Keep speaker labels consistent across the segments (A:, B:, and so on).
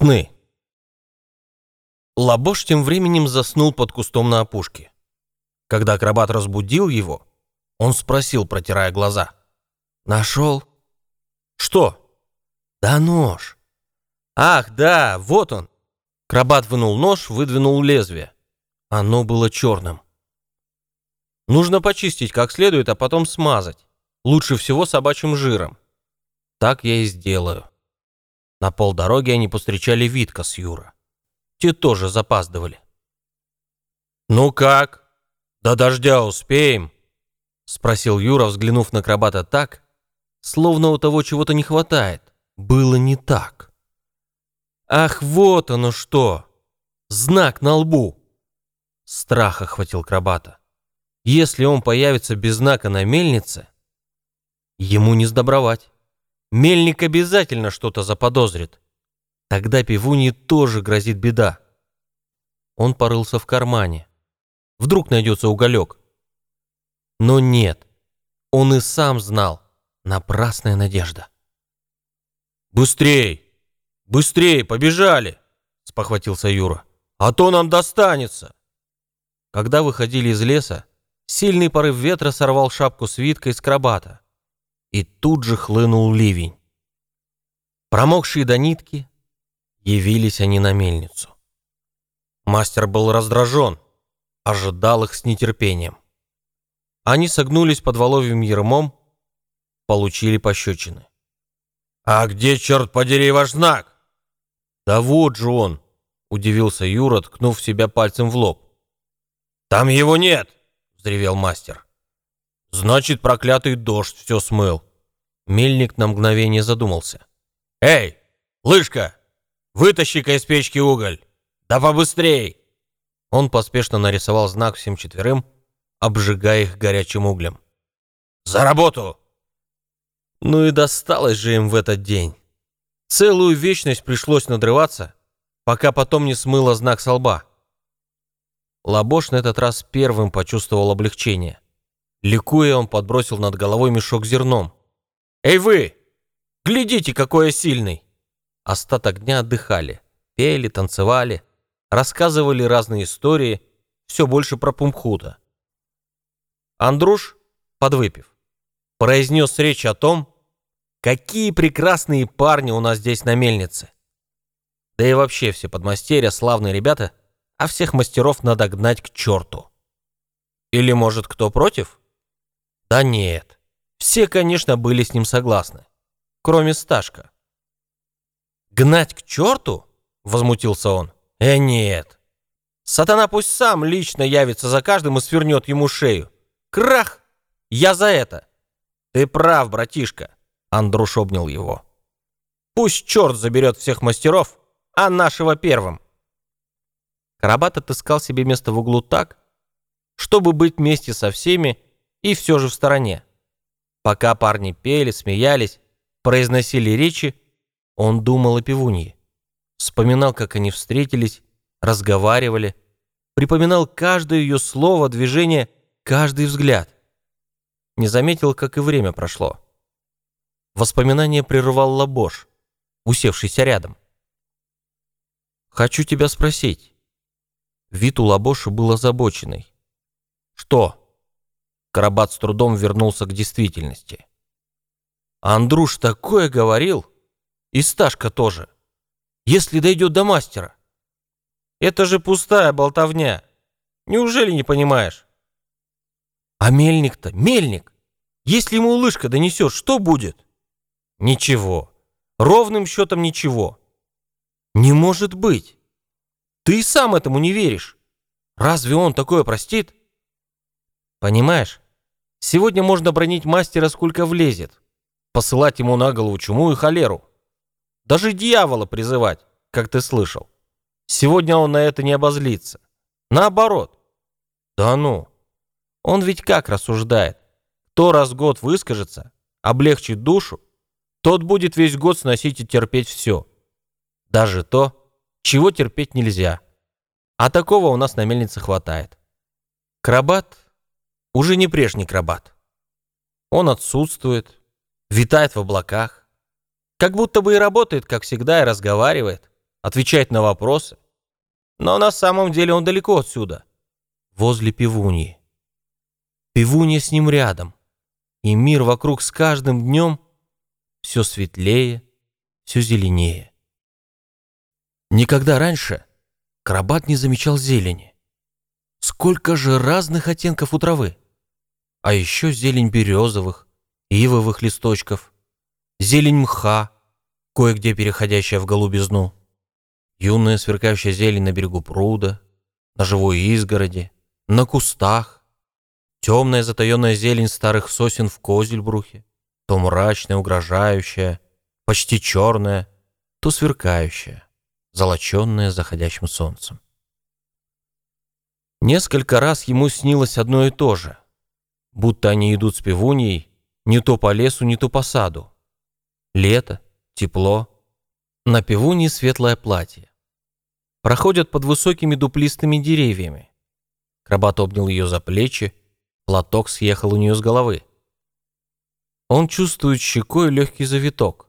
A: Сны. Лабош тем временем заснул под кустом на опушке. Когда акробат разбудил его, он спросил, протирая глаза. «Нашел?» «Что?» «Да нож». «Ах, да, вот он». Крабат вынул нож, выдвинул лезвие. Оно было черным. Нужно почистить как следует, а потом смазать. Лучше всего собачьим жиром. Так я и сделаю. На полдороги они повстречали Витка с Юра. Те тоже запаздывали. «Ну как? До дождя успеем?» — спросил Юра, взглянув на Крабата так, словно у того чего-то не хватает. Было не так. «Ах, вот оно что! Знак на лбу!» Страх охватил Крабата. Если он появится без знака на мельнице, ему не сдобровать. Мельник обязательно что-то заподозрит. Тогда пивуне тоже грозит беда. Он порылся в кармане. Вдруг найдется уголек. Но нет, он и сам знал. Напрасная надежда. «Быстрей! Быстрей! Побежали!» — спохватился Юра. «А то нам достанется!» Когда выходили из леса, сильный порыв ветра сорвал шапку свитка из крабата и тут же хлынул ливень. Промокшие до нитки, явились они на мельницу. Мастер был раздражен, ожидал их с нетерпением. Они согнулись под воловьим ермом, получили пощечины. «А где, черт подери, ваш знак?» «Да вот же он!» — удивился Юра, ткнув себя пальцем в лоб. «Там его нет!» — взревел мастер. Значит, проклятый дождь все смыл. Мельник на мгновение задумался. Эй, лыжка, вытащи-ка из печки уголь. Да побыстрей. Он поспешно нарисовал знак всем четверым, обжигая их горячим углем. За работу! Ну и досталось же им в этот день. Целую вечность пришлось надрываться, пока потом не смыло знак со лба. Лабош на этот раз первым почувствовал облегчение. Ликуя, он подбросил над головой мешок зерном. «Эй вы! Глядите, какой я сильный!» Остаток дня отдыхали, пели, танцевали, рассказывали разные истории, все больше про Пумхута. Андруш, подвыпив, произнес речь о том, какие прекрасные парни у нас здесь на мельнице. Да и вообще все подмастерья славные ребята, а всех мастеров надо гнать к черту. Или, может, кто против? Да нет. Все, конечно, были с ним согласны. Кроме Сташка. «Гнать к черту?» — возмутился он. «Э, нет. Сатана пусть сам лично явится за каждым и свернет ему шею. Крах! Я за это!» «Ты прав, братишка!» — Андруш обнял его. «Пусть черт заберет всех мастеров, а нашего первым!» Карабат отыскал себе место в углу так, чтобы быть вместе со всеми и все же в стороне. Пока парни пели, смеялись, произносили речи, он думал о пивунье. Вспоминал, как они встретились, разговаривали, припоминал каждое ее слово, движение, каждый взгляд. Не заметил, как и время прошло. Воспоминание прервал Лабош, усевшийся рядом. «Хочу тебя спросить». Вид у Лабоша был озабоченный. «Что?» Карабат с трудом вернулся к действительности. Андруш такое говорил. И Сташка тоже. Если дойдет до мастера. Это же пустая болтовня. Неужели не понимаешь? А мельник-то, мельник. Если ему лыжка донесет, что будет? Ничего. Ровным счетом ничего. Не может быть. Ты сам этому не веришь. Разве он такое простит? Понимаешь, сегодня можно бронить мастера сколько влезет, посылать ему на голову чуму и холеру. Даже дьявола призывать, как ты слышал. Сегодня он на это не обозлится. Наоборот. Да ну. Он ведь как рассуждает? Кто раз год выскажется, облегчит душу, тот будет весь год сносить и терпеть все. Даже то, чего терпеть нельзя. А такого у нас на мельнице хватает. Крабат уже не прежний крабат. Он отсутствует, витает в облаках, как будто бы и работает, как всегда, и разговаривает, отвечать на вопросы. Но на самом деле он далеко отсюда, возле пивуньи. Пивунья с ним рядом, и мир вокруг с каждым днем все светлее, все зеленее. Никогда раньше Карабат не замечал зелени. Сколько же разных оттенков у травы! А еще зелень березовых, ивовых листочков, зелень мха, кое-где переходящая в голубизну, юная сверкающая зелень на берегу пруда, на живой изгороди, на кустах, темная затаенная зелень старых сосен в Козельбрухе, то мрачная, угрожающая, почти черная, то сверкающая, золоченная заходящим солнцем. Несколько раз ему снилось одно и то же, будто они идут с пивуньей не то по лесу, не то по саду. Лето, тепло, на пивуне светлое платье. Проходят под высокими дуплистыми деревьями. Крабат обнял ее за плечи, платок съехал у нее с головы. Он чувствует щекой легкий завиток.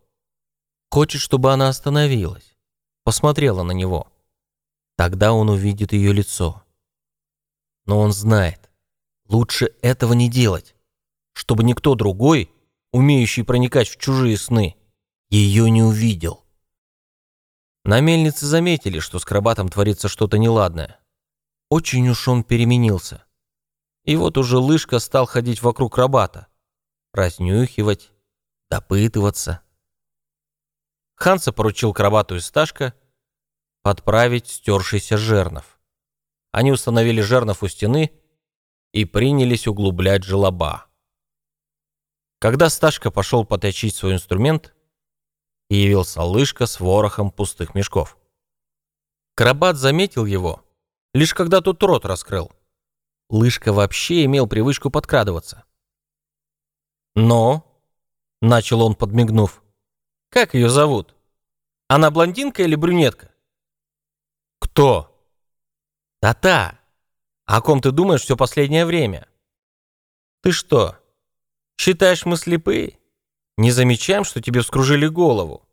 A: Хочет, чтобы она остановилась, посмотрела на него. Тогда он увидит ее лицо. Но он знает, лучше этого не делать, чтобы никто другой, умеющий проникать в чужие сны, ее не увидел. На мельнице заметили, что с Крабатом творится что-то неладное. Очень уж он переменился. И вот уже Лышка стал ходить вокруг Крабата, разнюхивать, допытываться. Ханса поручил Крабату и Сташка подправить стершийся жернов. Они установили жернов у стены и принялись углублять желоба. Когда Сташка пошел поточить свой инструмент, явился Лышка с ворохом пустых мешков. Карабат заметил его, лишь когда тот рот раскрыл. Лышка вообще имел привычку подкрадываться. «Но», — начал он, подмигнув, — «как ее зовут? Она блондинка или брюнетка?» «Кто?» «Та-та! О ком ты думаешь все последнее время?» «Ты что, считаешь мы слепые?» Не замечаем, что тебе вскружили голову?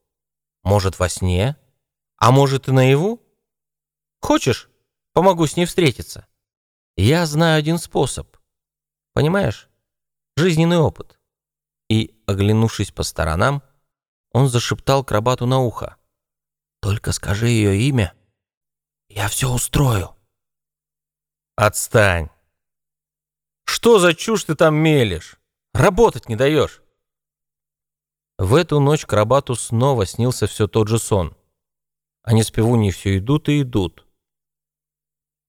A: Может, во сне? А может, и наяву? Хочешь, помогу с ней встретиться? Я знаю один способ. Понимаешь? Жизненный опыт. И, оглянувшись по сторонам, он зашептал крабату на ухо. «Только скажи ее имя. Я все устрою». «Отстань! Что за чушь ты там мелешь? Работать не даешь!» В эту ночь Крабату снова снился все тот же сон. Они с пивуней все идут и идут.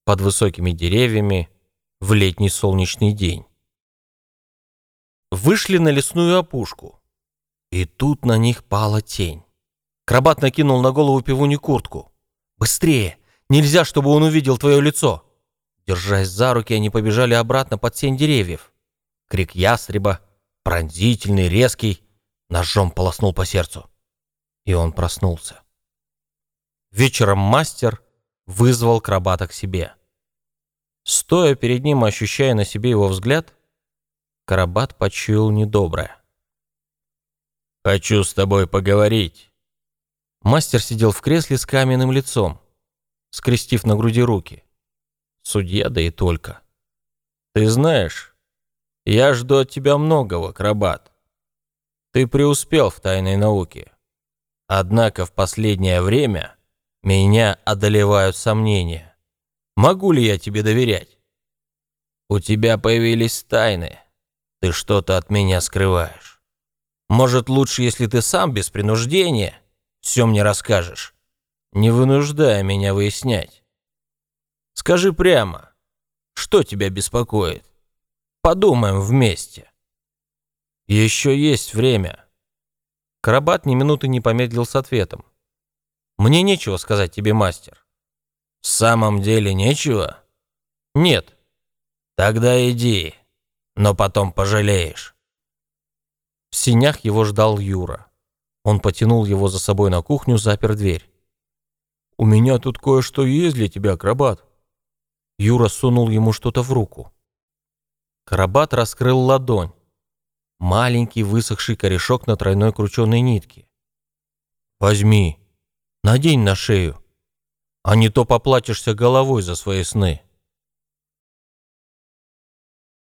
A: Под высокими деревьями в летний солнечный день. Вышли на лесную опушку. И тут на них пала тень. Крабат накинул на голову пивуни куртку. «Быстрее! Нельзя, чтобы он увидел твое лицо!» Держась за руки, они побежали обратно под тень деревьев. Крик ястреба, пронзительный, резкий, ножом полоснул по сердцу. И он проснулся. Вечером мастер вызвал крабата к себе. Стоя перед ним, ощущая на себе его взгляд, Карабат почуял недоброе. «Хочу с тобой поговорить». Мастер сидел в кресле с каменным лицом, скрестив на груди руки. Судья, да и только. «Ты знаешь, я жду от тебя многого, Крабат. Ты преуспел в тайной науке. Однако в последнее время меня одолевают сомнения. Могу ли я тебе доверять? У тебя появились тайны. Ты что-то от меня скрываешь. Может, лучше, если ты сам без принуждения все мне расскажешь, не вынуждая меня выяснять. Скажи прямо, что тебя беспокоит? Подумаем вместе. «Еще есть время». Карабат ни минуты не помедлил с ответом. «Мне нечего сказать тебе, мастер». «В самом деле нечего?» «Нет». «Тогда иди, но потом пожалеешь». В синях его ждал Юра. Он потянул его за собой на кухню, запер дверь. «У меня тут кое-что есть для тебя, Карабат». Юра сунул ему что-то в руку. Карабат раскрыл ладонь маленький высохший корешок на тройной крученой нитке. «Возьми». Надень на шею, а не то поплатишься головой за свои сны.